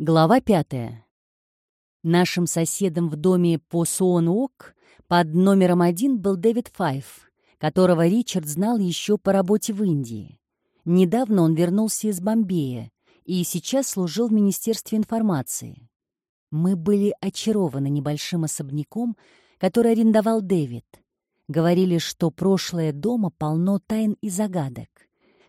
Глава пятая. Нашим соседом в доме по Суон-Ок под номером один был Дэвид Файф, которого Ричард знал еще по работе в Индии. Недавно он вернулся из Бомбея и сейчас служил в Министерстве информации. Мы были очарованы небольшим особняком, который арендовал Дэвид. Говорили, что прошлое дома полно тайн и загадок.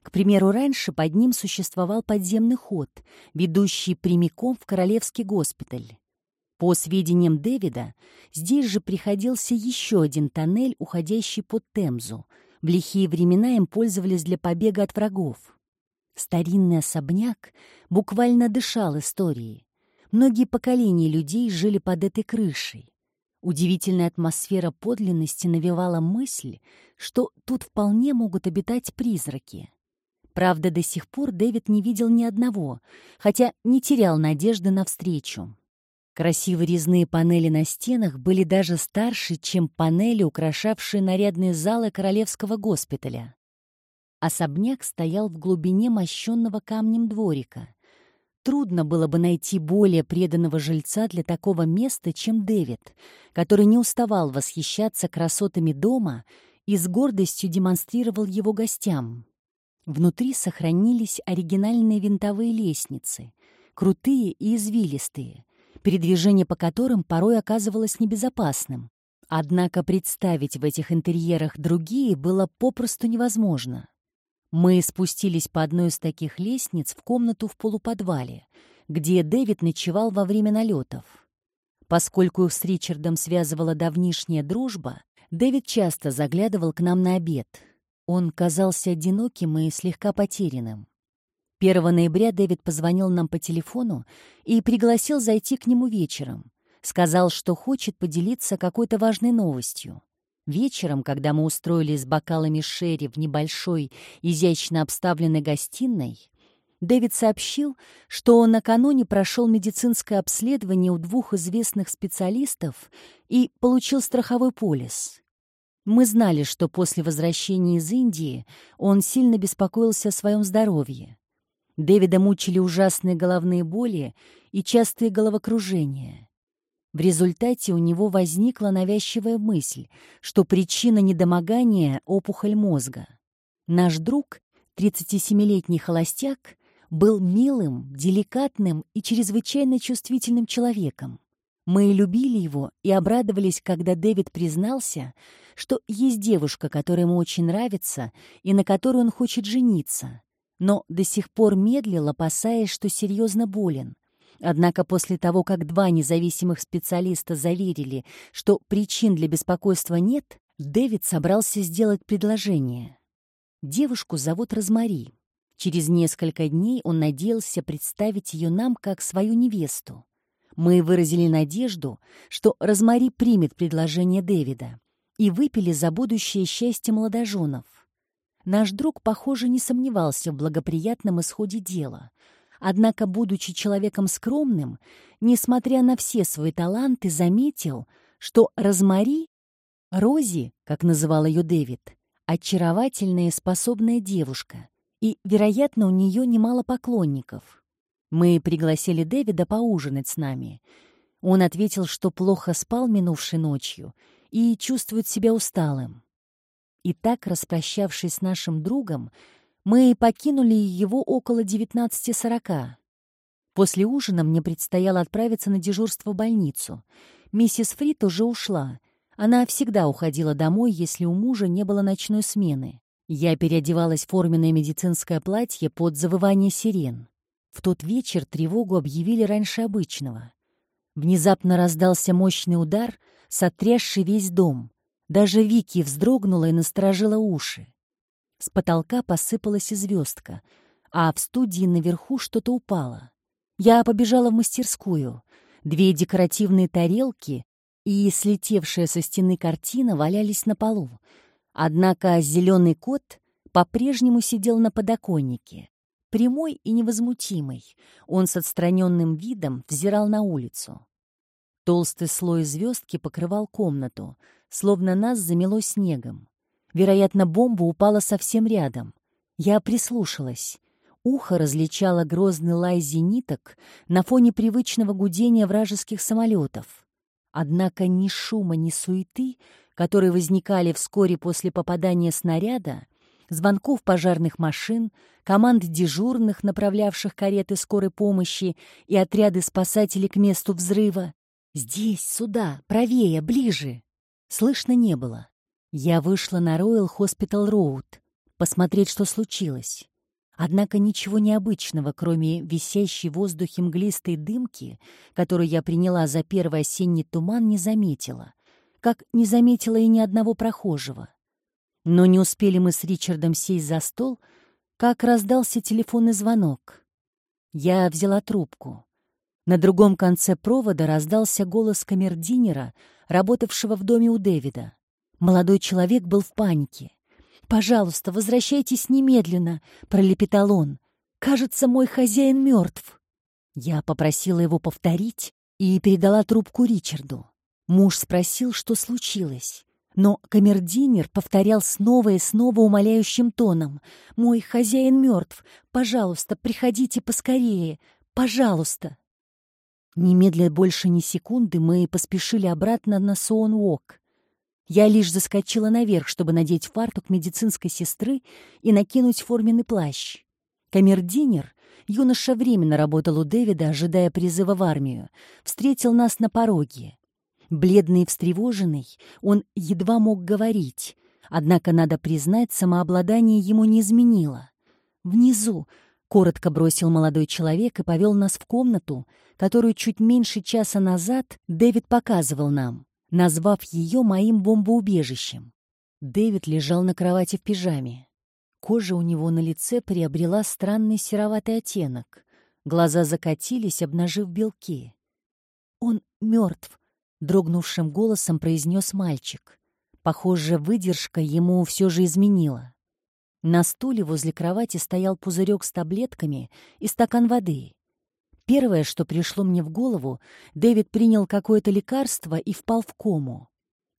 К примеру, раньше под ним существовал подземный ход, ведущий прямиком в Королевский госпиталь. По сведениям Дэвида, здесь же приходился еще один тоннель, уходящий под Темзу. В лихие времена им пользовались для побега от врагов. Старинный особняк буквально дышал историей. Многие поколения людей жили под этой крышей. Удивительная атмосфера подлинности навевала мысль, что тут вполне могут обитать призраки. Правда, до сих пор Дэвид не видел ни одного, хотя не терял надежды на встречу. Красивые резные панели на стенах были даже старше, чем панели, украшавшие нарядные залы Королевского госпиталя. Особняк стоял в глубине мощенного камнем дворика. Трудно было бы найти более преданного жильца для такого места, чем Дэвид, который не уставал восхищаться красотами дома и с гордостью демонстрировал его гостям. Внутри сохранились оригинальные винтовые лестницы, крутые и извилистые, передвижение по которым порой оказывалось небезопасным. Однако представить в этих интерьерах другие было попросту невозможно. Мы спустились по одной из таких лестниц в комнату в полуподвале, где Дэвид ночевал во время налетов. Поскольку их с Ричардом связывала давнишняя дружба, Дэвид часто заглядывал к нам на обед — он казался одиноким и слегка потерянным. 1 ноября Дэвид позвонил нам по телефону и пригласил зайти к нему вечером. Сказал, что хочет поделиться какой-то важной новостью. Вечером, когда мы устроились с бокалами шерри в небольшой, изящно обставленной гостиной, Дэвид сообщил, что он накануне прошел медицинское обследование у двух известных специалистов и получил страховой полис. Мы знали, что после возвращения из Индии он сильно беспокоился о своем здоровье. Дэвида мучили ужасные головные боли и частые головокружения. В результате у него возникла навязчивая мысль, что причина недомогания — опухоль мозга. Наш друг, 37-летний холостяк, был милым, деликатным и чрезвычайно чувствительным человеком. Мы любили его и обрадовались, когда Дэвид признался, что есть девушка, которая ему очень нравится и на которой он хочет жениться, но до сих пор медлил, опасаясь, что серьезно болен. Однако после того, как два независимых специалиста заверили, что причин для беспокойства нет, Дэвид собрался сделать предложение. Девушку зовут Розмари. Через несколько дней он надеялся представить ее нам как свою невесту. Мы выразили надежду, что Розмари примет предложение Дэвида, и выпили за будущее счастье молодоженов. Наш друг, похоже, не сомневался в благоприятном исходе дела. Однако, будучи человеком скромным, несмотря на все свои таланты, заметил, что Розмари, Рози, как называл ее Дэвид, очаровательная и способная девушка, и, вероятно, у нее немало поклонников. Мы пригласили Дэвида поужинать с нами. Он ответил, что плохо спал минувшей ночью и чувствует себя усталым. И так, распрощавшись с нашим другом, мы покинули его около 19.40. После ужина мне предстояло отправиться на дежурство в больницу. Миссис Фрид уже ушла. Она всегда уходила домой, если у мужа не было ночной смены. Я переодевалась в форменное медицинское платье под завывание сирен. В тот вечер тревогу объявили раньше обычного. Внезапно раздался мощный удар, сотрясший весь дом. Даже Вики вздрогнула и насторожила уши. С потолка посыпалась и звездка, а в студии наверху что-то упало. Я побежала в мастерскую. Две декоративные тарелки и слетевшая со стены картина валялись на полу. Однако зеленый кот по-прежнему сидел на подоконнике. Прямой и невозмутимый, он с отстраненным видом взирал на улицу. Толстый слой звездки покрывал комнату, словно нас замело снегом. Вероятно, бомба упала совсем рядом. Я прислушалась. ухо различало грозный лай зениток на фоне привычного гудения вражеских самолетов. Однако ни шума, ни суеты, которые возникали вскоре после попадания снаряда, звонков пожарных машин, команд дежурных, направлявших кареты скорой помощи и отряды спасателей к месту взрыва. Здесь, сюда, правее, ближе. Слышно не было. Я вышла на Royal Hospital Road посмотреть, что случилось. Однако ничего необычного, кроме висящей в воздухе мглистой дымки, которую я приняла за первый осенний туман, не заметила. Как не заметила и ни одного прохожего. Но не успели мы с Ричардом сесть за стол, как раздался телефонный звонок. Я взяла трубку. На другом конце провода раздался голос камердинера, работавшего в доме у Дэвида. Молодой человек был в панике. «Пожалуйста, возвращайтесь немедленно», — пролепетал он. «Кажется, мой хозяин мертв». Я попросила его повторить и передала трубку Ричарду. Муж спросил, что случилось. Но камердинер повторял снова и снова умоляющим тоном. «Мой хозяин мертв. Пожалуйста, приходите поскорее. Пожалуйста». Немедля больше ни секунды мы поспешили обратно на Соун-Уок. Я лишь заскочила наверх, чтобы надеть фартук медицинской сестры и накинуть форменный плащ. Камердинер, юноша временно работал у Дэвида, ожидая призыва в армию, встретил нас на пороге. Бледный и встревоженный, он едва мог говорить, однако, надо признать, самообладание ему не изменило. «Внизу», — коротко бросил молодой человек и повел нас в комнату, которую чуть меньше часа назад Дэвид показывал нам назвав ее моим бомбоубежищем. Дэвид лежал на кровати в пижаме. Кожа у него на лице приобрела странный сероватый оттенок. Глаза закатились, обнажив белки. «Он мертв», — дрогнувшим голосом произнес мальчик. Похоже, выдержка ему все же изменила. На стуле возле кровати стоял пузырек с таблетками и стакан воды. Первое, что пришло мне в голову, Дэвид принял какое-то лекарство и впал в кому.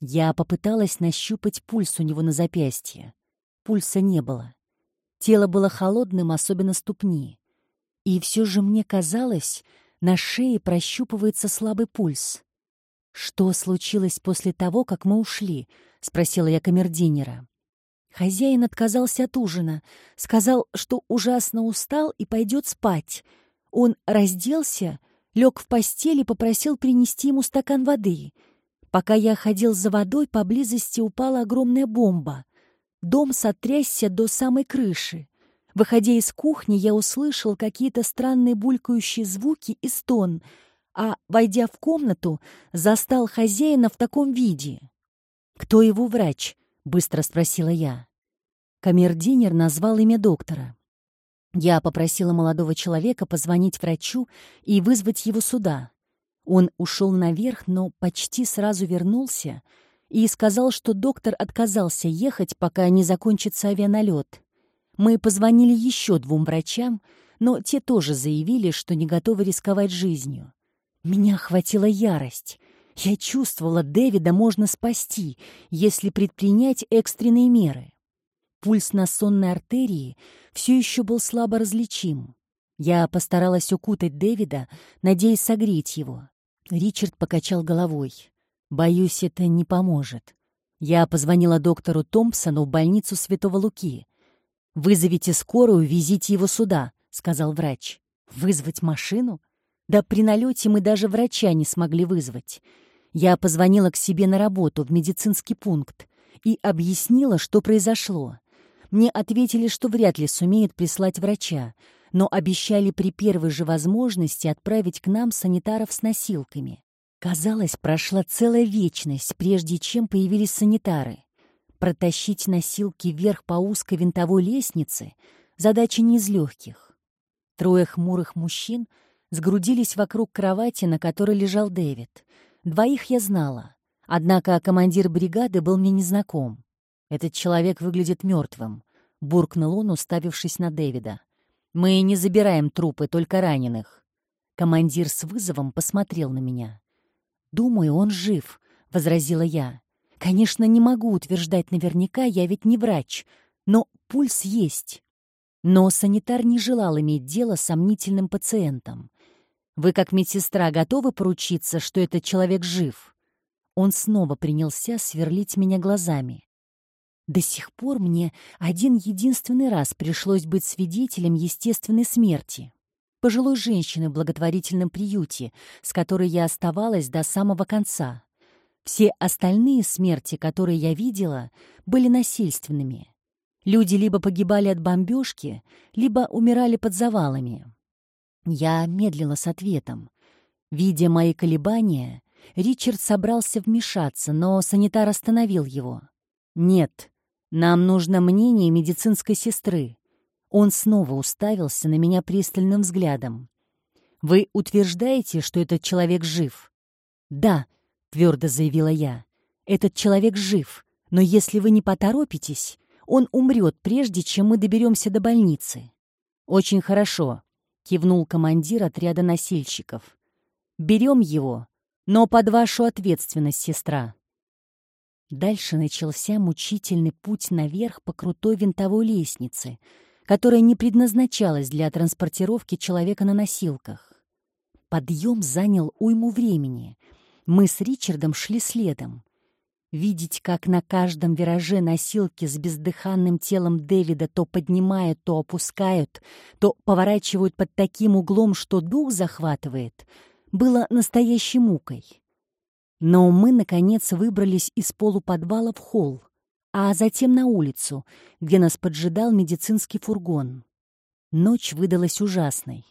Я попыталась нащупать пульс у него на запястье. Пульса не было. Тело было холодным, особенно ступни. И все же мне казалось, на шее прощупывается слабый пульс. «Что случилось после того, как мы ушли?» — спросила я камердинера. Хозяин отказался от ужина, сказал, что ужасно устал и пойдет спать — он разделся, лег в постель и попросил принести ему стакан воды. Пока я ходил за водой, поблизости упала огромная бомба. Дом сотрясся до самой крыши. Выходя из кухни, я услышал какие-то странные булькающие звуки и стон, а, войдя в комнату, застал хозяина в таком виде. «Кто его врач?» — быстро спросила я. Камердинер назвал имя доктора. Я попросила молодого человека позвонить врачу и вызвать его сюда. Он ушел наверх, но почти сразу вернулся и сказал, что доктор отказался ехать, пока не закончится авианалет. Мы позвонили еще двум врачам, но те тоже заявили, что не готовы рисковать жизнью. Меня охватила ярость. Я чувствовала, Дэвида можно спасти, если предпринять экстренные меры. Пульс на сонной артерии все еще был слабо различим. Я постаралась укутать Дэвида, надеясь согреть его. Ричард покачал головой. «Боюсь, это не поможет. Я позвонила доктору Томпсону в больницу Святого Луки. «Вызовите скорую, везите его сюда», — сказал врач. «Вызвать машину? Да при налете мы даже врача не смогли вызвать. Я позвонила к себе на работу в медицинский пункт и объяснила, что произошло. Мне ответили, что вряд ли сумеют прислать врача, но обещали при первой же возможности отправить к нам санитаров с носилками. Казалось, прошла целая вечность, прежде чем появились санитары. Протащить носилки вверх по узкой винтовой лестнице — задача не из легких. Трое хмурых мужчин сгрудились вокруг кровати, на которой лежал Дэвид. Двоих я знала, однако командир бригады был мне незнаком. «Этот человек выглядит мертвым», — буркнул он, уставившись на Дэвида. «Мы не забираем трупы, только раненых». Командир с вызовом посмотрел на меня. «Думаю, он жив», — возразила я. «Конечно, не могу утверждать наверняка, я ведь не врач, но пульс есть». Но санитар не желал иметь дело с сомнительным пациентом. «Вы, как медсестра, готовы поручиться, что этот человек жив?» Он снова принялся сверлить меня глазами. До сих пор мне один единственный раз пришлось быть свидетелем естественной смерти. Пожилой женщины в благотворительном приюте, с которой я оставалась до самого конца. Все остальные смерти, которые я видела, были насильственными. Люди либо погибали от бомбежки, либо умирали под завалами. Я медлила с ответом. Видя мои колебания, Ричард собрался вмешаться, но санитар остановил его. «Нет, нам нужно мнение медицинской сестры». Он снова уставился на меня пристальным взглядом. «Вы утверждаете, что этот человек жив?» «Да», — твердо заявила я. «Этот человек жив, но если вы не поторопитесь, он умрет, прежде чем мы доберемся до больницы». «Очень хорошо», — кивнул командир отряда носильщиков. «Берем его, но под вашу ответственность, сестра». Дальше начался мучительный путь наверх по крутой винтовой лестнице, которая не предназначалась для транспортировки человека на носилках. Подъем занял уйму времени — мы с Ричардом шли следом. Видеть, как на каждом вираже носилки с бездыханным телом Дэвида то поднимают, то опускают, то поворачивают под таким углом, что дух захватывает, было настоящей мукой. Но мы, наконец, выбрались из полуподвала в холл, а затем на улицу, где нас поджидал медицинский фургон. Ночь выдалась ужасной.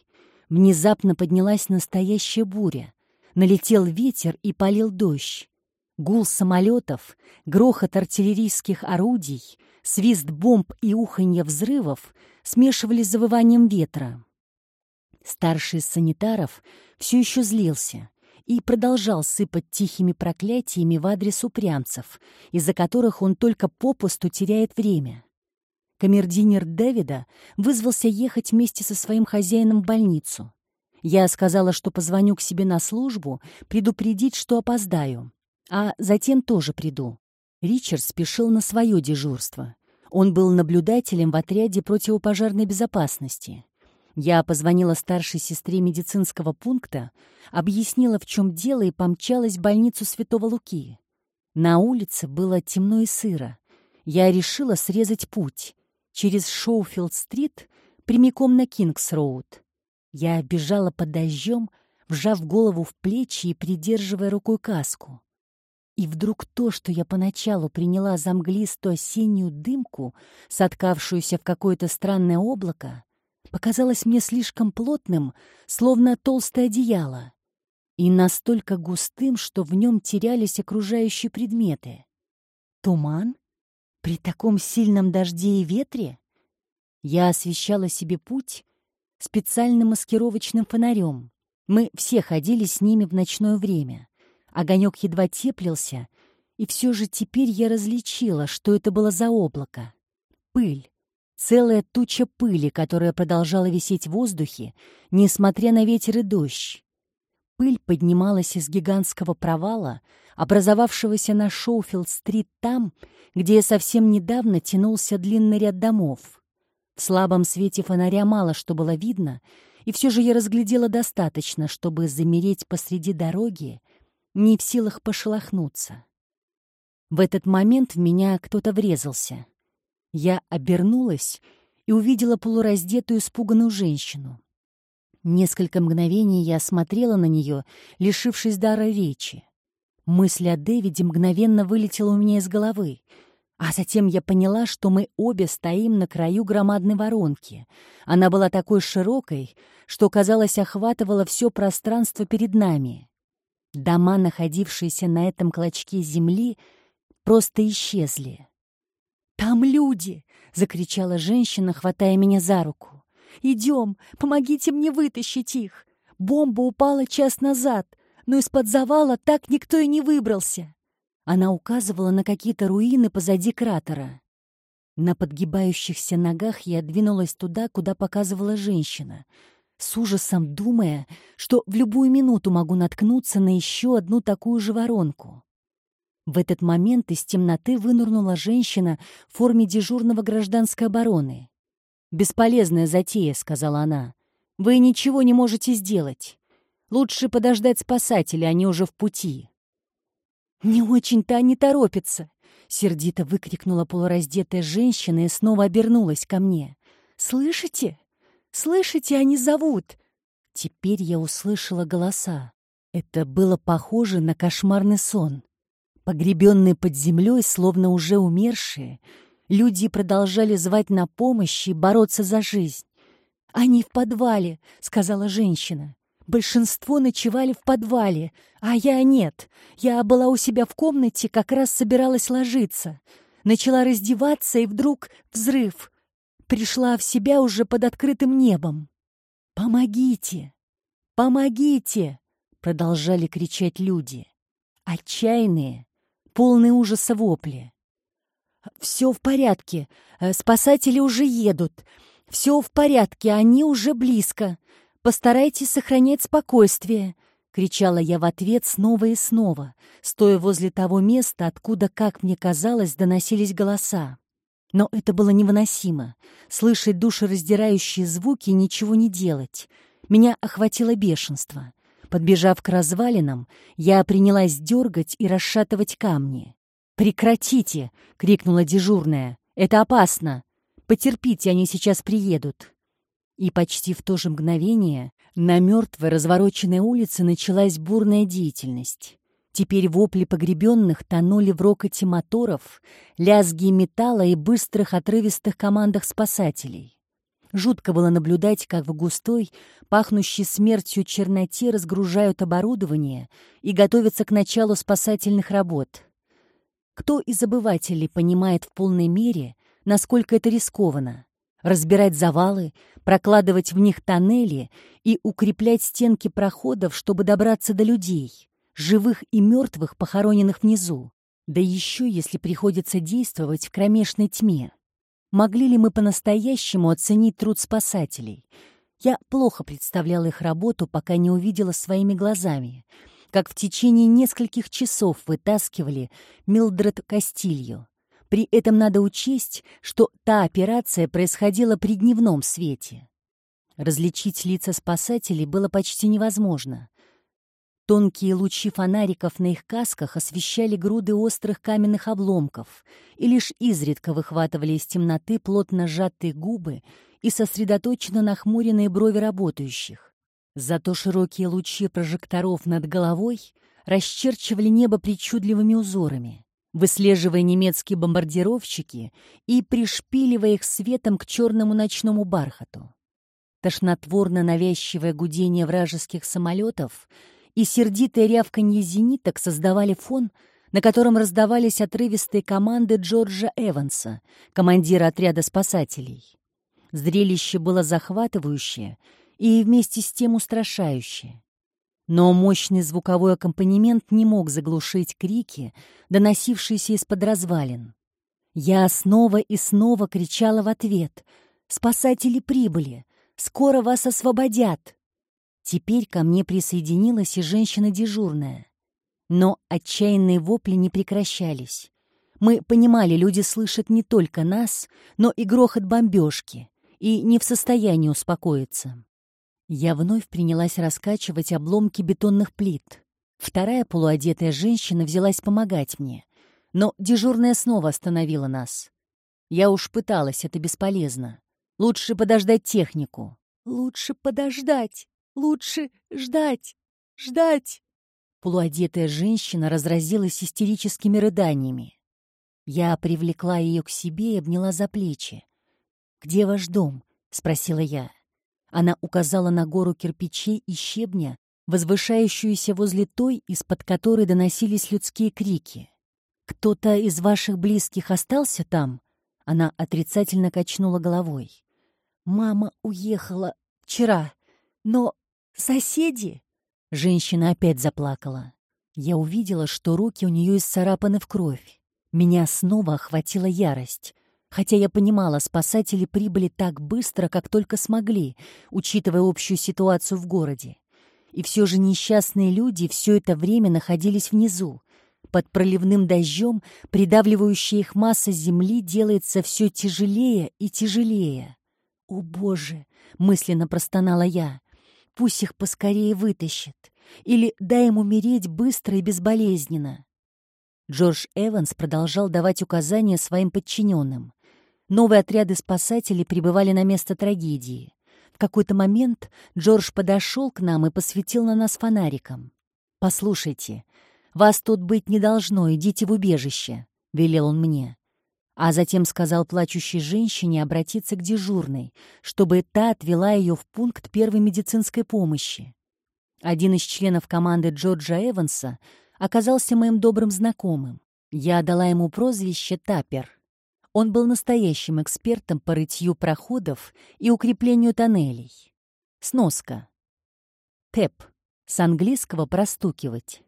Внезапно поднялась настоящая буря. Налетел ветер и полил дождь. Гул самолетов, грохот артиллерийских орудий, свист бомб и уханье взрывов смешивались с завыванием ветра. Старший из санитаров все еще злился и продолжал сыпать тихими проклятиями в адрес упрямцев, из-за которых он только попусту теряет время. Камердинер Дэвида вызвался ехать вместе со своим хозяином в больницу. Я сказала, что позвоню к себе на службу, предупредить, что опоздаю, а затем тоже приду. Ричард спешил на свое дежурство. Он был наблюдателем в отряде противопожарной безопасности. Я позвонила старшей сестре медицинского пункта, объяснила, в чем дело, и помчалась в больницу Святого Луки. На улице было темно и сыро. Я решила срезать путь через Шоуфилд-стрит прямиком на Кингс-роуд. Я бежала под дождем, вжав голову в плечи и придерживая рукой каску. И вдруг то, что я поначалу приняла за мглистую осеннюю дымку, соткавшуюся в какое-то странное облако, показалось мне слишком плотным, словно толстое одеяло, и настолько густым, что в нем терялись окружающие предметы. Туман? При таком сильном дожде и ветре? Я освещала себе путь, специальным маскировочным фонарем. Мы все ходили с ними в ночное время. Огонек едва теплился, и все же теперь я различила, что это было за облако. Пыль. Целая туча пыли, которая продолжала висеть в воздухе, несмотря на ветер и дождь. Пыль поднималась из гигантского провала, образовавшегося на Шоуфилд-стрит там, где совсем недавно тянулся длинный ряд домов. В слабом свете фонаря мало что было видно, и все же я разглядела достаточно, чтобы замереть посреди дороги, не в силах пошелохнуться. В этот момент в меня кто-то врезался. Я обернулась и увидела полураздетую испуганную женщину. Несколько мгновений я смотрела на нее, лишившись дара речи. Мысль о Дэвиде мгновенно вылетела у меня из головы — а затем я поняла, что мы обе стоим на краю громадной воронки. Она была такой широкой, что, казалось, охватывала все пространство перед нами. Дома, находившиеся на этом клочке земли, просто исчезли. «Там люди!» — закричала женщина, хватая меня за руку. «Идем, помогите мне вытащить их! Бомба упала час назад, но из-под завала так никто и не выбрался!» Она указывала на какие-то руины позади кратера. На подгибающихся ногах я двинулась туда, куда показывала женщина, с ужасом думая, что в любую минуту могу наткнуться на еще одну такую же воронку. В этот момент из темноты вынырнула женщина в форме дежурного гражданской обороны. «Бесполезная затея», — сказала она. «Вы ничего не можете сделать. Лучше подождать спасателей, они уже в пути». «Не очень-то они торопятся», — сердито выкрикнула полураздетая женщина и снова обернулась ко мне. «Слышите? Слышите, они зовут!» Теперь я услышала голоса. Это было похоже на кошмарный сон. Погребенные под землей, словно уже умершие, люди продолжали звать на помощь и бороться за жизнь. «Они в подвале», — сказала женщина. «Большинство ночевали в подвале, а я нет. Я была у себя в комнате, как раз собиралась ложиться. Начала раздеваться, и вдруг взрыв. Пришла в себя уже под открытым небом. «Помогите! Помогите!» — продолжали кричать люди. Отчаянные, полные ужаса вопли. «Все в порядке. Э, спасатели уже едут. Все в порядке, они уже близко. Постарайтесь сохранять спокойствие», — кричала я в ответ снова и снова, стоя возле того места, откуда, как мне казалось, доносились голоса. Но это было невыносимо. Слышать душераздирающие звуки и ничего не делать. Меня охватило бешенство. Подбежав к развалинам, я принялась дергать и расшатывать камни. «Прекратите!» — крикнула дежурная. «Это опасно! Потерпите, они сейчас приедут!» И почти в то же мгновение на мертвой развороченной улице началась бурная деятельность. Теперь вопли погребенных тонули в рокоте моторов, лязги металла и быстрых отрывистых командах спасателей. Жутко было наблюдать, как в густой, пахнущей смертью черноте разгружают оборудование и готовятся к началу спасательных работ. Кто из обывателей понимает в полной мере, насколько это рискованно? Разбирать завалы, прокладывать в них тоннели и укреплять стенки проходов, чтобы добраться до людей, живых и мертвых, похороненных внизу. Да еще, если приходится действовать в кромешной тьме. Могли ли мы по-настоящему оценить труд спасателей? Я плохо представляла их работу, пока не увидела своими глазами, как в течение нескольких часов вытаскивали Милдред Кастилью. При этом надо учесть, что та операция происходила при дневном свете. Различить лица спасателей было почти невозможно. Тонкие лучи фонариков на их касках освещали груды острых каменных обломков и лишь изредка выхватывали из темноты плотно сжатые губы и сосредоточенно нахмуренные брови работающих. Зато широкие лучи прожекторов над головой расчерчивали небо причудливыми узорами, выслеживая немецкие бомбардировщики и пришпиливая их светом к черному ночному бархату. Тошнотворно навязчивое гудение вражеских самолетов — и сердитое рявканье зениток создавали фон, на котором раздавались отрывистые команды Джорджа Эванса, командира отряда спасателей. Зрелище было захватывающее и вместе с тем устрашающее. Но мощный звуковой аккомпанемент не мог заглушить крики, доносившиеся из-под развалин. Я снова и снова кричала в ответ «Спасатели прибыли! Скоро вас освободят!» Теперь ко мне присоединилась и женщина дежурная. Но отчаянные вопли не прекращались. Мы понимали, люди слышат не только нас, но и грохот бомбежки, и не в состоянии успокоиться. Я вновь принялась раскачивать обломки бетонных плит. Вторая полуодетая женщина взялась помогать мне, но дежурная снова остановила нас. Я уж пыталась, это бесполезно. Лучше подождать технику. «Лучше подождать», Лучше ждать, ждать!» Полуодетая женщина разразилась истерическими рыданиями. Я привлекла ее к себе и обняла за плечи. «Где ваш дом?» — спросила я. Она указала на гору кирпичей и щебня, возвышающуюся возле той, из-под которой доносились людские крики. «Кто-то из ваших близких остался там?» Она отрицательно качнула головой. «Мама уехала вчера, но «Соседи!» Женщина опять заплакала. Я увидела, что руки у нее исцарапаны в кровь. Меня снова охватила ярость. Хотя я понимала, спасатели прибыли так быстро, как только смогли, учитывая общую ситуацию в городе. И все же несчастные люди все это время находились внизу. Под проливным дождем придавливающая их масса земли делается все тяжелее и тяжелее. «О, Боже!» — мысленно простонала я. «Пусть их поскорее вытащит. Или дай им умереть быстро и безболезненно». Джордж Эванс продолжал давать указания своим подчиненным. Новые отряды спасателей прибывали на место трагедии. В какой-то момент Джордж подошел к нам и посветил на нас фонариком. «Послушайте, вас тут быть не должно, идите в убежище», — велел он мне. А затем сказал плачущей женщине обратиться к дежурной, чтобы та отвела ее в пункт первой медицинской помощи. Один из членов команды Джорджа Эванса оказался моим добрым знакомым. Я дала ему прозвище Тапер. Он был настоящим экспертом по рытью проходов и укреплению тоннелей. Сноска. Тэп. С английского «простукивать».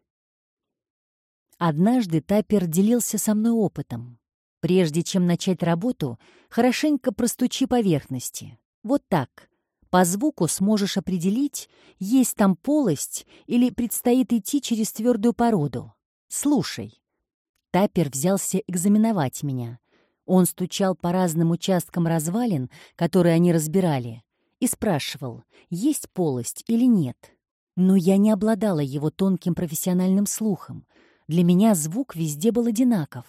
Однажды Тапер делился со мной опытом. Прежде чем начать работу, хорошенько простучи поверхности. Вот так. По звуку сможешь определить, есть там полость или предстоит идти через твердую породу. Слушай. Тапер взялся экзаменовать меня. Он стучал по разным участкам развалин, которые они разбирали, и спрашивал, есть полость или нет. Но я не обладала его тонким профессиональным слухом. Для меня звук везде был одинаков.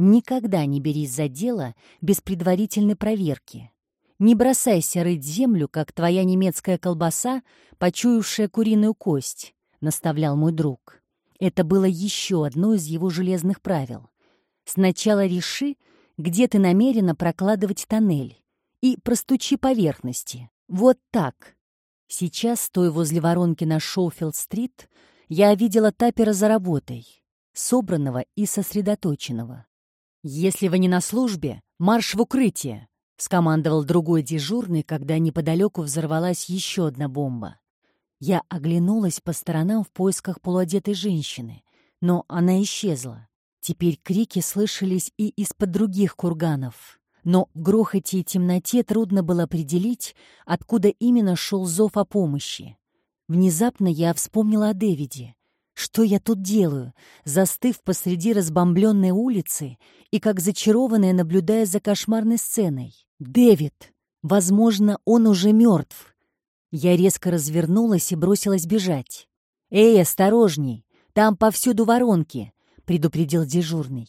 Никогда не берись за дело без предварительной проверки. Не бросайся рыть землю, как твоя немецкая колбаса, почуявшая куриную кость, — наставлял мой друг. Это было еще одно из его железных правил. Сначала реши, где ты намерена прокладывать тоннель, и простучи поверхности. Вот так. Сейчас, стоя возле воронки на Шоуфилд-стрит, я видела Тапера за работой, собранного и сосредоточенного. «Если вы не на службе, марш в укрытие!» — скомандовал другой дежурный, когда неподалеку взорвалась еще одна бомба. Я оглянулась по сторонам в поисках полуодетой женщины, но она исчезла. Теперь крики слышались и из-под других курганов. Но в грохоте и темноте трудно было определить, откуда именно шел зов о помощи. Внезапно я вспомнила о Дэвиде. Что я тут делаю, застыв посреди разбомбленной улицы и как зачарованная, наблюдая за кошмарной сценой? Дэвид! Возможно, он уже мертв. Я резко развернулась и бросилась бежать. «Эй, осторожней! Там повсюду воронки! предупредил дежурный.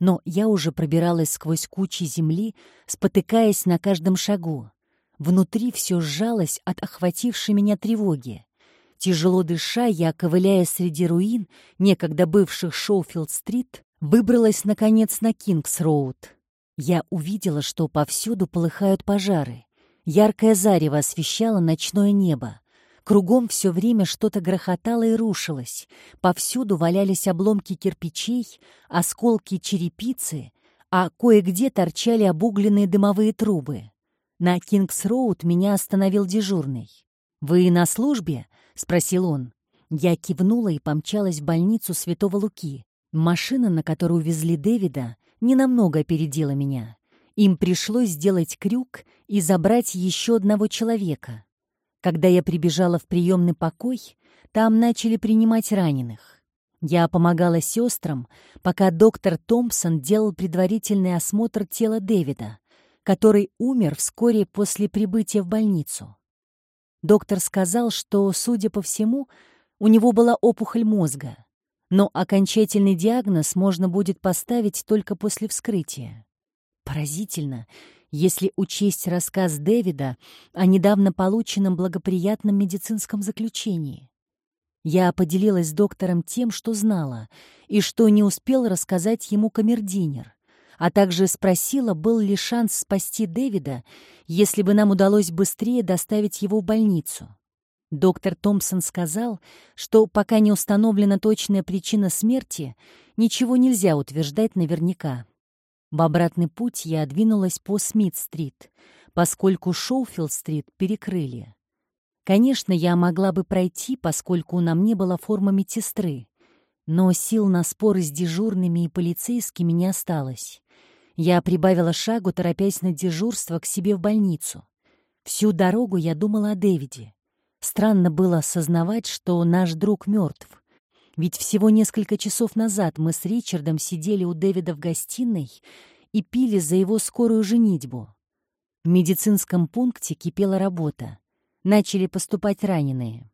Но я уже пробиралась сквозь кучи земли, спотыкаясь на каждом шагу. Внутри все сжалось от охватившей меня тревоги. Тяжело дыша, я, ковыляя среди руин, некогда бывших Шоуфилд-стрит, выбралась, наконец, на Кингс-роуд. Я увидела, что повсюду полыхают пожары. Яркое зарево освещало ночное небо. Кругом все время что-то грохотало и рушилось. Повсюду валялись обломки кирпичей, осколки черепицы, а кое-где торчали обугленные дымовые трубы. На Кингс-Роуд меня остановил дежурный. «Вы на службе?» — спросил он. Я кивнула и помчалась в больницу Святого Луки. Машина, на которую везли Дэвида, ненамного опередила меня. Им пришлось сделать крюк и забрать еще одного человека. Когда я прибежала в приемный покой, там начали принимать раненых. Я помогала сестрам, пока доктор Томпсон делал предварительный осмотр тела Дэвида, который умер вскоре после прибытия в больницу. Доктор сказал, что, судя по всему, у него была опухоль мозга, но окончательный диагноз можно будет поставить только после вскрытия. Поразительно, если учесть рассказ Дэвида о недавно полученном благоприятном медицинском заключении. Я поделилась с доктором тем, что знала, и что не успел рассказать ему камердинер, а также спросила, был ли шанс спасти Дэвида, если бы нам удалось быстрее доставить его в больницу. Доктор Томпсон сказал, что пока не установлена точная причина смерти, ничего нельзя утверждать наверняка. В обратный путь я двинулась по Смит-стрит, поскольку Шоуфилд-стрит перекрыли. Конечно, я могла бы пройти, поскольку на мне была форма медсестры, но сил на споры с дежурными и полицейскими не осталось. Я прибавила шагу, торопясь на дежурство к себе в больницу. Всю дорогу я думала о Дэвиде. Странно было осознавать, что наш друг мертв. Ведь всего несколько часов назад мы с Ричардом сидели у Дэвида в гостиной и пили за его скорую женитьбу. В медицинском пункте кипела работа. Начали поступать раненые.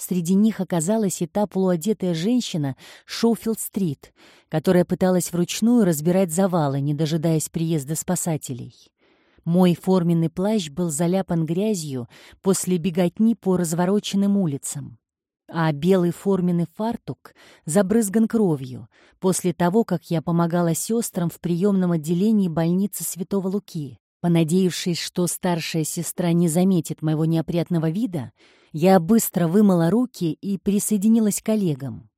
Среди них оказалась и та полуодетая женщина Шоуфилд-стрит, которая пыталась вручную разбирать завалы, не дожидаясь приезда спасателей. Мой форменный плащ был заляпан грязью после беготни по развороченным улицам, а белый форменный фартук забрызган кровью после того, как я помогала сестрам в приемном отделении больницы Святого Луки. Понадеявшись, что старшая сестра не заметит моего неопрятного вида, я быстро вымыла руки и присоединилась к коллегам.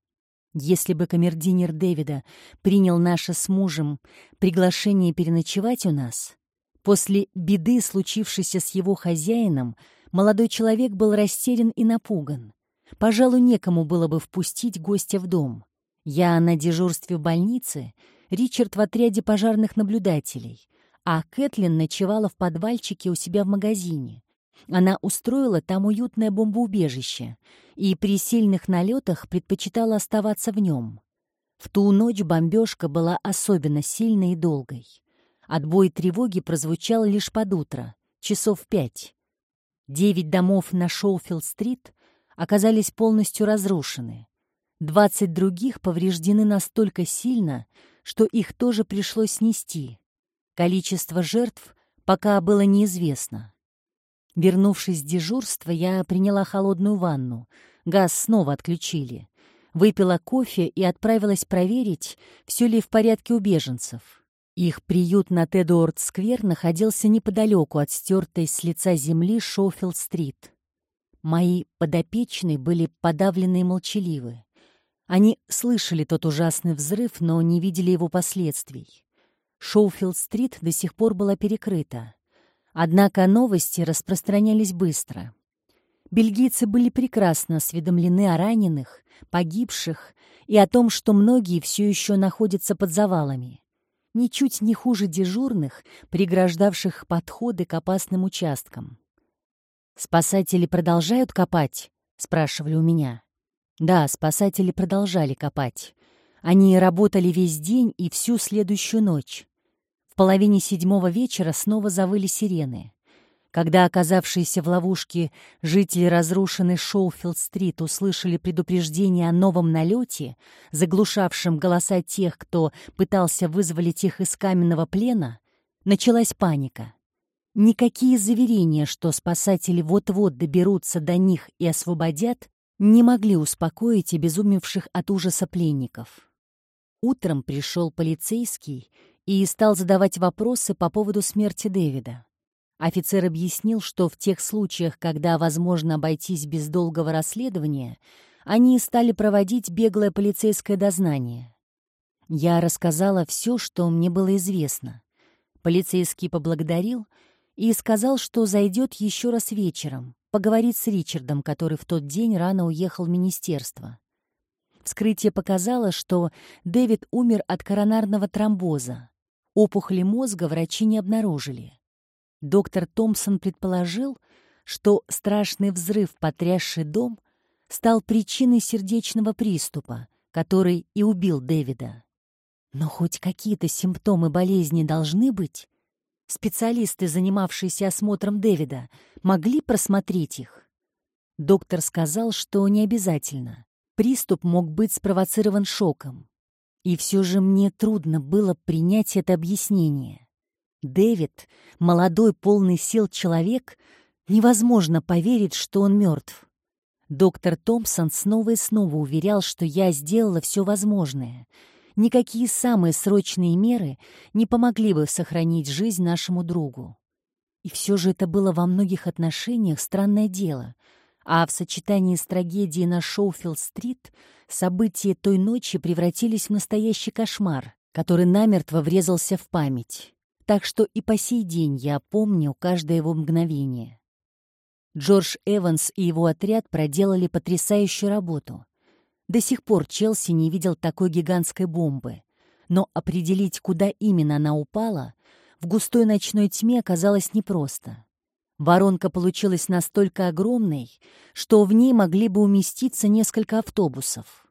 Если бы камердинер Дэвида принял наше с мужем приглашение переночевать у нас, после беды, случившейся с его хозяином, молодой человек был растерян и напуган. Пожалуй, некому было бы впустить гостя в дом. Я на дежурстве в больнице, Ричард в отряде пожарных наблюдателей, а Кэтлин ночевала в подвальчике у себя в магазине. Она устроила там уютное бомбоубежище и при сильных налетах предпочитала оставаться в нем. В ту ночь бомбежка была особенно сильной и долгой. Отбой тревоги прозвучал лишь под утро, часов пять. Девять домов на Шоуфилд-стрит оказались полностью разрушены. Двадцать других повреждены настолько сильно, что их тоже пришлось снести. Количество жертв пока было неизвестно. Вернувшись с дежурства, я приняла холодную ванну. Газ снова отключили. Выпила кофе и отправилась проверить, все ли в порядке у беженцев. Их приют на Тедуорд-сквер находился неподалеку от стертой с лица земли Шоуфилд-стрит. Мои подопечные были подавлены и молчаливы. Они слышали тот ужасный взрыв, но не видели его последствий. Шоуфилд-стрит до сих пор была перекрыта. Однако новости распространялись быстро. Бельгийцы были прекрасно осведомлены о раненых, погибших и о том, что многие все еще находятся под завалами. Ничуть не хуже дежурных, преграждавших подходы к опасным участкам. «Спасатели продолжают копать?» — спрашивали у меня. Да, спасатели продолжали копать. Они работали весь день и всю следующую ночь. Половине седьмого вечера снова завыли сирены. Когда оказавшиеся в ловушке жители разрушенной Шоуфилд-стрит услышали предупреждение о новом налете, заглушавшем голоса тех, кто пытался вызволить их из каменного плена, началась паника. Никакие заверения, что спасатели вот-вот доберутся до них и освободят, не могли успокоить обезумевших от ужаса пленников. Утром пришел полицейский и стал задавать вопросы по поводу смерти Дэвида. Офицер объяснил, что в тех случаях, когда возможно обойтись без долгого расследования, они стали проводить беглое полицейское дознание. Я рассказала все, что мне было известно. Полицейский поблагодарил и сказал, что зайдет еще раз вечером, поговорить с Ричардом, который в тот день рано уехал в министерство. Вскрытие показало, что Дэвид умер от коронарного тромбоза. Опухоли мозга врачи не обнаружили. Доктор Томпсон предположил, что страшный взрыв, потрясший дом, стал причиной сердечного приступа, который и убил Дэвида. Но хоть какие-то симптомы болезни должны быть. Специалисты, занимавшиеся осмотром Дэвида, могли просмотреть их. Доктор сказал, что не обязательно. Приступ мог быть спровоцирован шоком. И все же мне трудно было принять это объяснение. Дэвид, молодой, полный сил человек, невозможно поверить, что он мертв. Доктор Томпсон снова и снова уверял, что я сделала все возможное. Никакие самые срочные меры не помогли бы сохранить жизнь нашему другу. И все же это было во многих отношениях странное дело — а в сочетании с трагедией на Шоуфилд-стрит события той ночи превратились в настоящий кошмар, который намертво врезался в память. Так что и по сей день я помню каждое его мгновение. Джордж Эванс и его отряд проделали потрясающую работу. До сих пор Челси не видел такой гигантской бомбы, но определить, куда именно она упала, в густой ночной тьме оказалось непросто. Воронка получилась настолько огромной, что в ней могли бы уместиться несколько автобусов.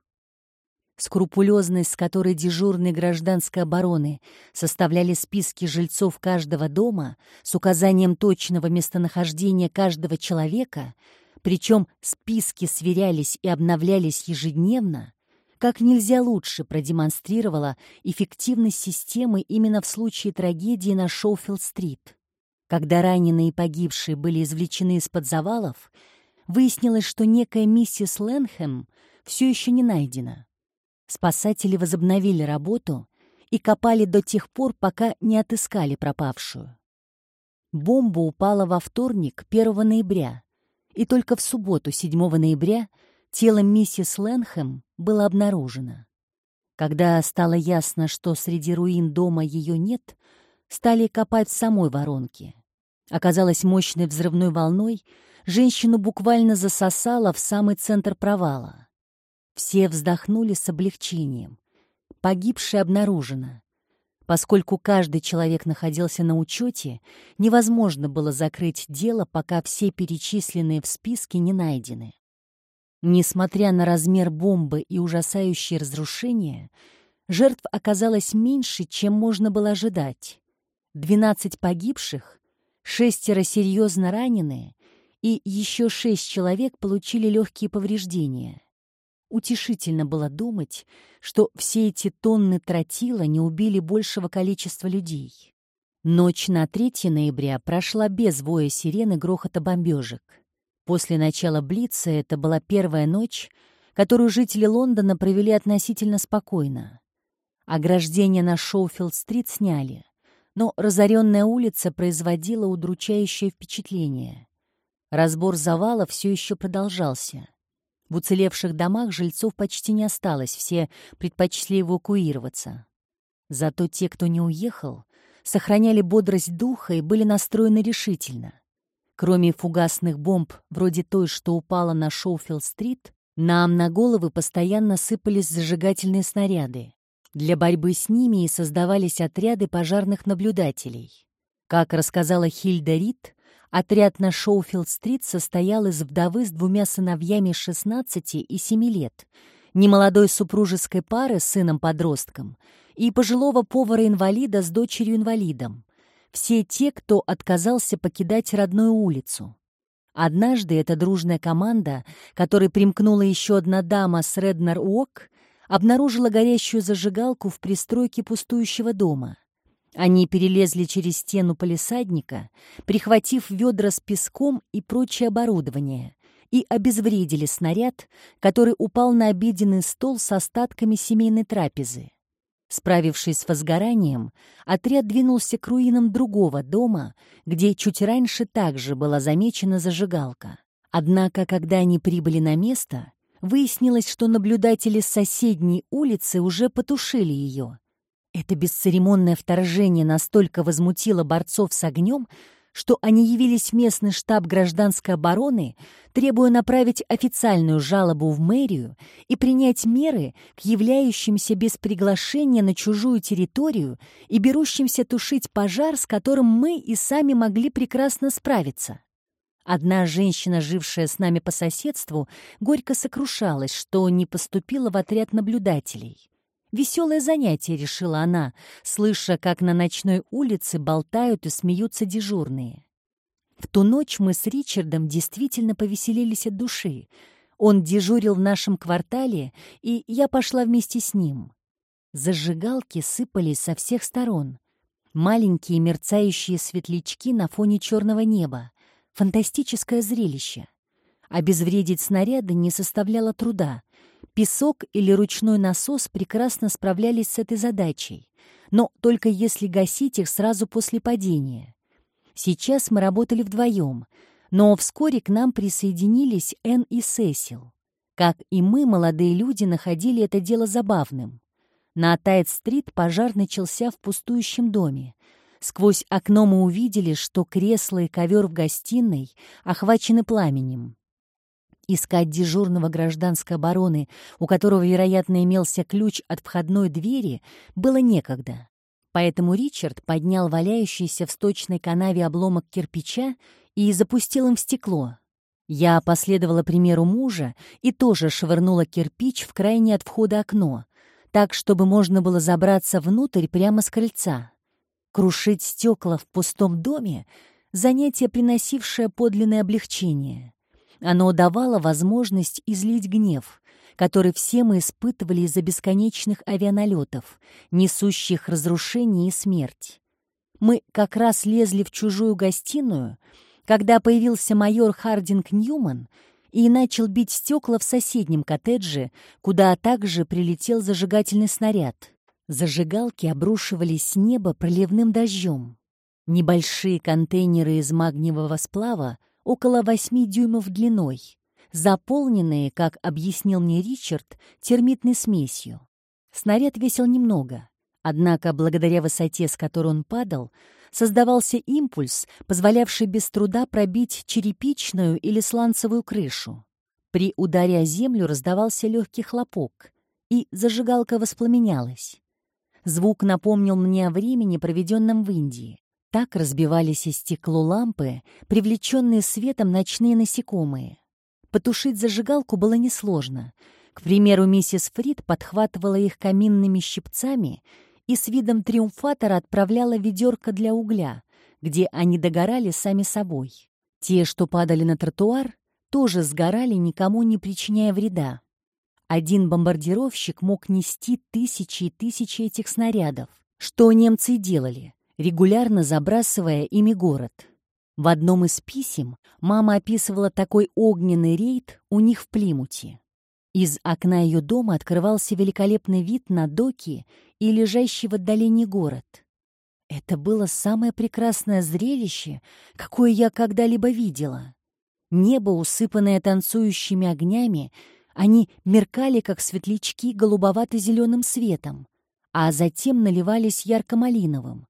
скрупулезность, с которой дежурные гражданской обороны составляли списки жильцов каждого дома с указанием точного местонахождения каждого человека, причем списки сверялись и обновлялись ежедневно, как нельзя лучше продемонстрировала эффективность системы именно в случае трагедии на Шоуфилд-стрит. Когда раненые и погибшие были извлечены из-под завалов, выяснилось, что некая миссис Лэнхэм все еще не найдена. Спасатели возобновили работу и копали до тех пор, пока не отыскали пропавшую. Бомба упала во вторник, 1 ноября, и только в субботу, 7 ноября, тело миссис Лэнхэм было обнаружено. Когда стало ясно, что среди руин дома ее нет, стали копать в самой воронке. Оказалось, мощной взрывной волной женщину буквально засосало в самый центр провала. Все вздохнули с облегчением. Погибшая обнаружена. Поскольку каждый человек находился на учете, невозможно было закрыть дело, пока все перечисленные в списке не найдены. Несмотря на размер бомбы и ужасающие разрушения, жертв оказалось меньше, чем можно было ожидать. 12 погибших, шестеро серьезно раненые и еще шесть человек получили легкие повреждения. Утешительно было думать, что все эти тонны тротила не убили большего количества людей. Ночь на 3 ноября прошла без воя сирены грохота бомбежек. После начала Блица это была первая ночь, которую жители Лондона провели относительно спокойно. Ограждение на Шоуфилд-стрит сняли, но разоренная улица производила удручающее впечатление. Разбор завала все еще продолжался. В уцелевших домах жильцов почти не осталось, все предпочли эвакуироваться. Зато те, кто не уехал, сохраняли бодрость духа и были настроены решительно. Кроме фугасных бомб, вроде той, что упала на Шоуфилд-стрит, нам на головы постоянно сыпались зажигательные снаряды. Для борьбы с ними и создавались отряды пожарных наблюдателей. Как рассказала Хильда Рид, Отряд на Шоуфилд-стрит состоял из вдовы с двумя сыновьями 16 и 7 лет, немолодой супружеской пары с сыном-подростком и пожилого повара-инвалида с дочерью-инвалидом. Все те, кто отказался покидать родную улицу. Однажды эта дружная команда, которой примкнула еще одна дама с Реднер Уок, обнаружила горящую зажигалку в пристройке пустующего дома. Они перелезли через стену полисадника, прихватив ведра с песком и прочее оборудование, и обезвредили снаряд, который упал на обеденный стол с остатками семейной трапезы. Справившись с возгоранием, отряд двинулся к руинам другого дома, где чуть раньше также была замечена зажигалка. Однако, когда они прибыли на место, выяснилось, что наблюдатели с соседней улицы уже потушили ее, это бесцеремонное вторжение настолько возмутило борцов с огнем, что они явились в местный штаб гражданской обороны, требуя направить официальную жалобу в мэрию и принять меры к являющимся без приглашения на чужую территорию и берущимся тушить пожар, с которым мы и сами могли прекрасно справиться. Одна женщина, жившая с нами по соседству, горько сокрушалась, что не поступила в отряд наблюдателей. Веселое занятие, решила она, слыша, как на ночной улице болтают и смеются дежурные. В ту ночь мы с Ричардом действительно повеселились от души. Он дежурил в нашем квартале, и я пошла вместе с ним. Зажигалки сыпались со всех сторон. Маленькие мерцающие светлячки на фоне черного неба. Фантастическое зрелище. Обезвредить снаряды не составляло труда. Песок или ручной насос прекрасно справлялись с этой задачей, но только если гасить их сразу после падения. Сейчас мы работали вдвоем, но вскоре к нам присоединились Энн и Сесил. Как и мы, молодые люди, находили это дело забавным. На Тайт-стрит пожар начался в пустующем доме. Сквозь окно мы увидели, что кресло и ковер в гостиной охвачены пламенем. Искать дежурного гражданской обороны, у которого, вероятно, имелся ключ от входной двери, было некогда. Поэтому Ричард поднял валяющийся в сточной канаве обломок кирпича и запустил им в стекло. Я последовала примеру мужа и тоже швырнула кирпич в крайнее от входа окно, так, чтобы можно было забраться внутрь прямо с крыльца. Крушить стекла в пустом доме — занятие, приносившее подлинное облегчение. Оно давало возможность излить гнев, который все мы испытывали из-за бесконечных авианалетов, несущих разрушение и смерть. Мы как раз лезли в чужую гостиную, когда появился майор Хардинг Ньюман и начал бить стекла в соседнем коттедже, куда также прилетел зажигательный снаряд. Зажигалки обрушивались с неба проливным дождем. Небольшие контейнеры из магниевого сплава около 8 дюймов длиной, заполненные, как объяснил мне Ричард, термитной смесью. Снаряд весил немного, однако благодаря высоте, с которой он падал, создавался импульс, позволявший без труда пробить черепичную или сланцевую крышу. При ударе о землю раздавался легкий хлопок, и зажигалка воспламенялась. Звук напомнил мне о времени, проведенном в Индии. Так разбивались из стекло лампы, привлеченные светом ночные насекомые. Потушить зажигалку было несложно. К примеру, миссис Фрид подхватывала их каминными щипцами и с видом триумфатора отправляла ведерко для угля, где они догорали сами собой. Те, что падали на тротуар, тоже сгорали, никому не причиняя вреда. Один бомбардировщик мог нести тысячи и тысячи этих снарядов. Что немцы делали, регулярно забрасывая ими город. В одном из писем мама описывала такой огненный рейд у них в Плимуте. Из окна ее дома открывался великолепный вид на доки и лежащий в отдалении город. Это было самое прекрасное зрелище, какое я когда-либо видела. Небо, усыпанное танцующими огнями, они меркали, как светлячки, голубовато-зеленым светом, а затем наливались ярко-малиновым.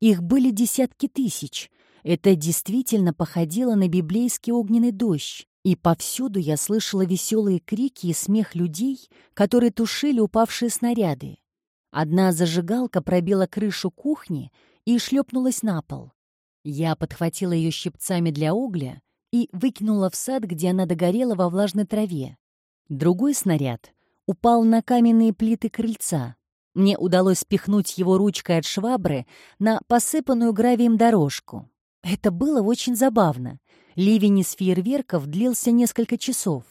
Их были десятки тысяч. Это действительно походило на библейский огненный дождь, и повсюду я слышала веселые крики и смех людей, которые тушили упавшие снаряды. Одна зажигалка пробила крышу кухни и шлепнулась на пол. Я подхватила ее щипцами для угля и выкинула в сад, где она догорела во влажной траве. Другой снаряд упал на каменные плиты крыльца. Мне удалось спихнуть его ручкой от швабры на посыпанную гравием дорожку. Это было очень забавно. Ливень из фейерверков длился несколько часов.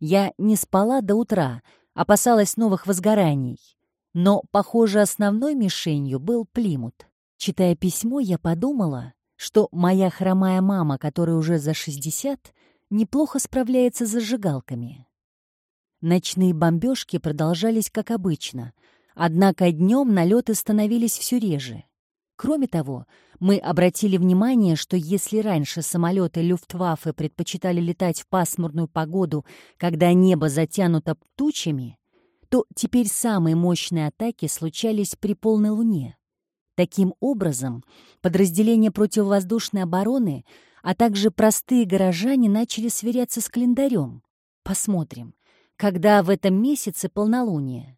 Я не спала до утра, опасалась новых возгораний. Но, похоже, основной мишенью был Плимут. Читая письмо, я подумала, что моя хромая мама, которая уже за 60, неплохо справляется с зажигалками. Ночные бомбежки продолжались как обычно, однако днем налеты становились все реже. Кроме того, мы обратили внимание, что если раньше самолеты Люфтваффе предпочитали летать в пасмурную погоду, когда небо затянуто тучами, то теперь самые мощные атаки случались при полной луне. Таким образом, подразделения противовоздушной обороны, а также простые горожане начали сверяться с календарем. Посмотрим, когда в этом месяце полнолуние.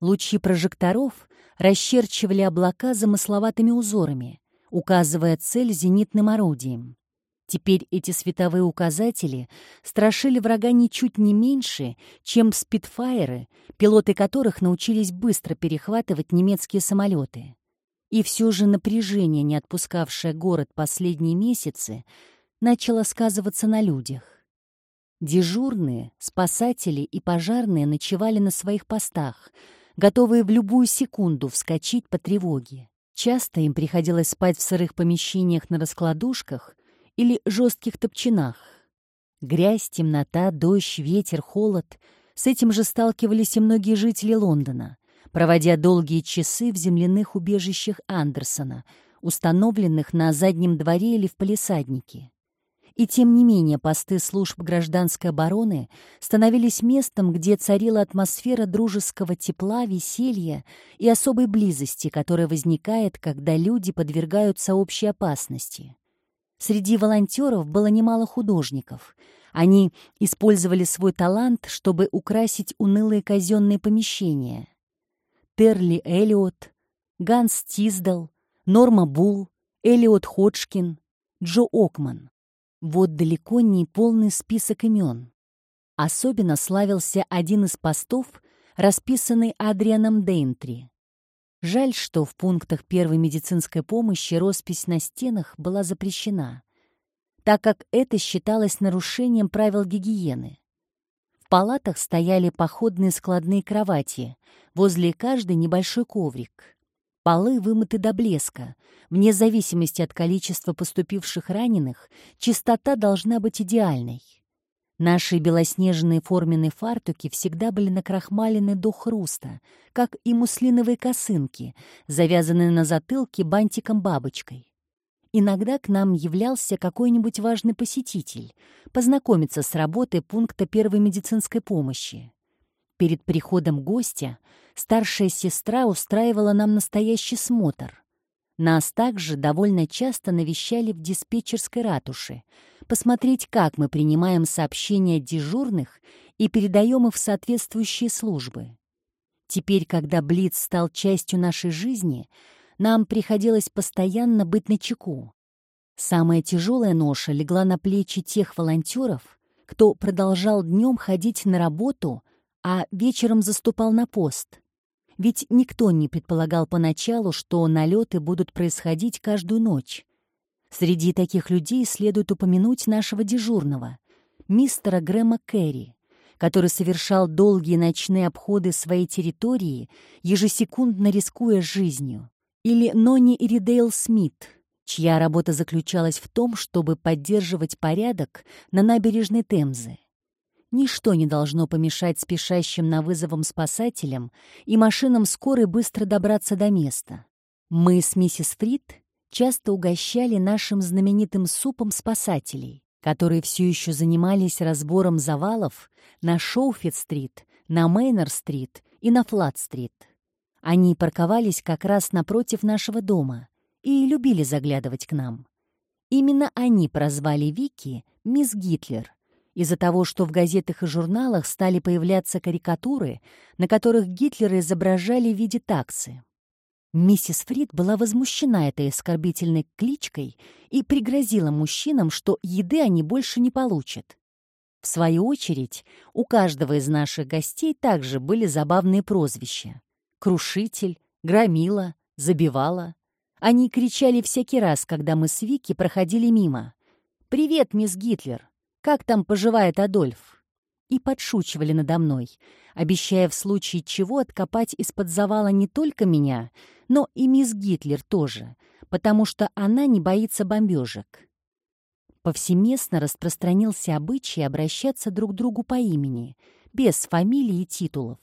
Лучи прожекторов расчерчивали облака замысловатыми узорами, указывая цель зенитным орудием. Теперь эти световые указатели страшили врага ничуть не меньше, чем спидфайеры, пилоты которых научились быстро перехватывать немецкие самолеты. И все же напряжение, не отпускавшее город последние месяцы, начало сказываться на людях. Дежурные, спасатели и пожарные ночевали на своих постах, готовые в любую секунду вскочить по тревоге. Часто им приходилось спать в сырых помещениях на раскладушках или жестких топчинах. Грязь, темнота, дождь, ветер, холод — с этим же сталкивались и многие жители Лондона, проводя долгие часы в земляных убежищах Андерсона, установленных на заднем дворе или в палисаднике. И тем не менее посты служб гражданской обороны становились местом, где царила атмосфера дружеского тепла, веселья и особой близости, которая возникает, когда люди подвергаются общей опасности. Среди волонтеров было немало художников. Они использовали свой талант, чтобы украсить унылые казенные помещения. Терли Эллиот, Ганс Тиздал, Норма Бул, Эллиот Ходжкин, Джо Окман. Вот далеко не полный список имен. Особенно славился один из постов, расписанный Адрианом Дейнтри. Жаль, что в пунктах первой медицинской помощи роспись на стенах была запрещена, так как это считалось нарушением правил гигиены. В палатах стояли походные складные кровати, возле каждой небольшой коврик. Полы вымыты до блеска. Вне зависимости от количества поступивших раненых, чистота должна быть идеальной. Наши белоснежные форменные фартуки всегда были накрахмалены до хруста, как и муслиновые косынки, завязанные на затылке бантиком-бабочкой. Иногда к нам являлся какой-нибудь важный посетитель, познакомиться с работой пункта первой медицинской помощи. Перед приходом гостя старшая сестра устраивала нам настоящий смотр. Нас также довольно часто навещали в диспетчерской ратуше, посмотреть, как мы принимаем сообщения дежурных и передаем их в соответствующие службы. Теперь, когда Блиц стал частью нашей жизни, нам приходилось постоянно быть начеку. Самая тяжелая ноша легла на плечи тех волонтеров, кто продолжал днем ходить на работу, а вечером заступал на пост — ведь никто не предполагал поначалу, что налеты будут происходить каждую ночь. Среди таких людей следует упомянуть нашего дежурного, мистера Грэма Керри, который совершал долгие ночные обходы своей территории, ежесекундно рискуя жизнью, или Нони Иридейл Смит, чья работа заключалась в том, чтобы поддерживать порядок на набережной Темзы. Ничто не должно помешать спешащим на вызовом спасателям и машинам скорой быстро добраться до места. Мы с миссис Фрид часто угощали нашим знаменитым супом спасателей, которые все еще занимались разбором завалов на Шоуфит-стрит, на Мейнер-стрит и на Флат-стрит. Они парковались как раз напротив нашего дома и любили заглядывать к нам. Именно они прозвали Вики «Мисс Гитлер», из-за того, что в газетах и журналах стали появляться карикатуры, на которых Гитлера изображали в виде таксы. Миссис Фрид была возмущена этой оскорбительной кличкой и пригрозила мужчинам, что еды они больше не получат. В свою очередь, у каждого из наших гостей также были забавные прозвища. Крушитель, Громила, Забивала. Они кричали всякий раз, когда мы с Вики проходили мимо. «Привет, мисс Гитлер! Как там поживает Адольф?» И подшучивали надо мной, обещая в случае чего откопать из-под завала не только меня, но и мисс Гитлер тоже, потому что она не боится бомбежек. Повсеместно распространился обычай обращаться друг к другу по имени, без фамилий и титулов.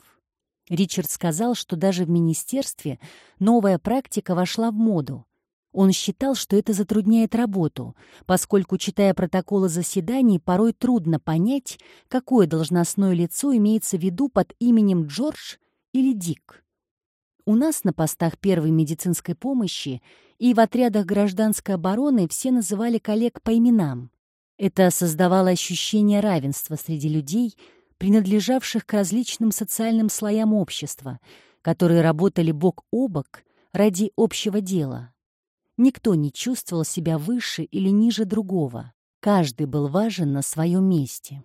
Ричард сказал, что даже в министерстве новая практика вошла в моду, он считал, что это затрудняет работу, поскольку, читая протоколы заседаний, порой трудно понять, какое должностное лицо имеется в виду под именем Джордж или Дик. У нас на постах первой медицинской помощи и в отрядах гражданской обороны все называли коллег по именам. Это создавало ощущение равенства среди людей, принадлежавших к различным социальным слоям общества, которые работали бок о бок ради общего дела. Никто не чувствовал себя выше или ниже другого. Каждый был важен на своем месте.